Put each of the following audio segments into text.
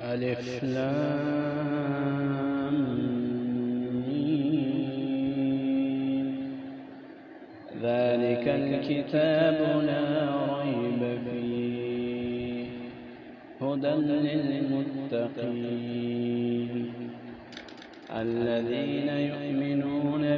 ألف لام. ذلك الكتاب لا ريب فيه هدى للمتقين الذين يؤمنون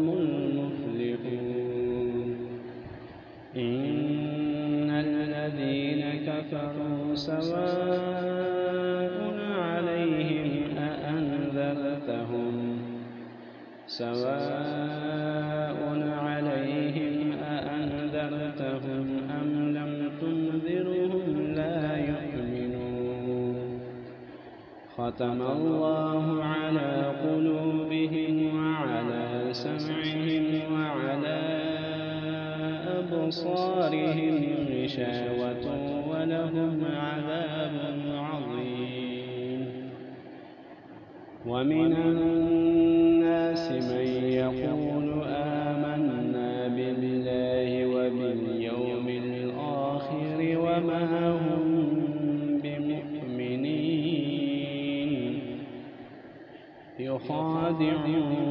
كفروا سواء عليهم أأنذرتهم. سواء عليهم أأنذرتهم أم لم تنذرهم لا يؤمنون. ختم الله على قلوبهم وعلى سمعهم وعلى أبصارهم غشاوة ولهم عذاب عظيم. ومن الناس من يقول آمنا بالله وباليوم الآخر وما هم بمؤمنين. يخادعون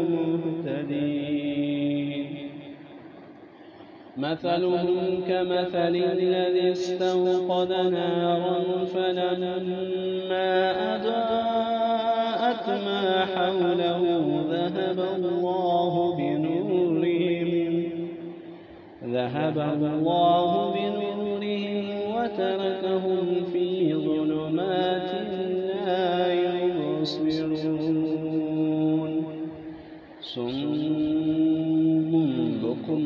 مثلهم كمثل الذي استوقد نارا فلما أضاءت ما حوله ذهب الله بنورهم ذهب الله بنورهم وتركهم في ظلمات لا يبصرون. صم بكم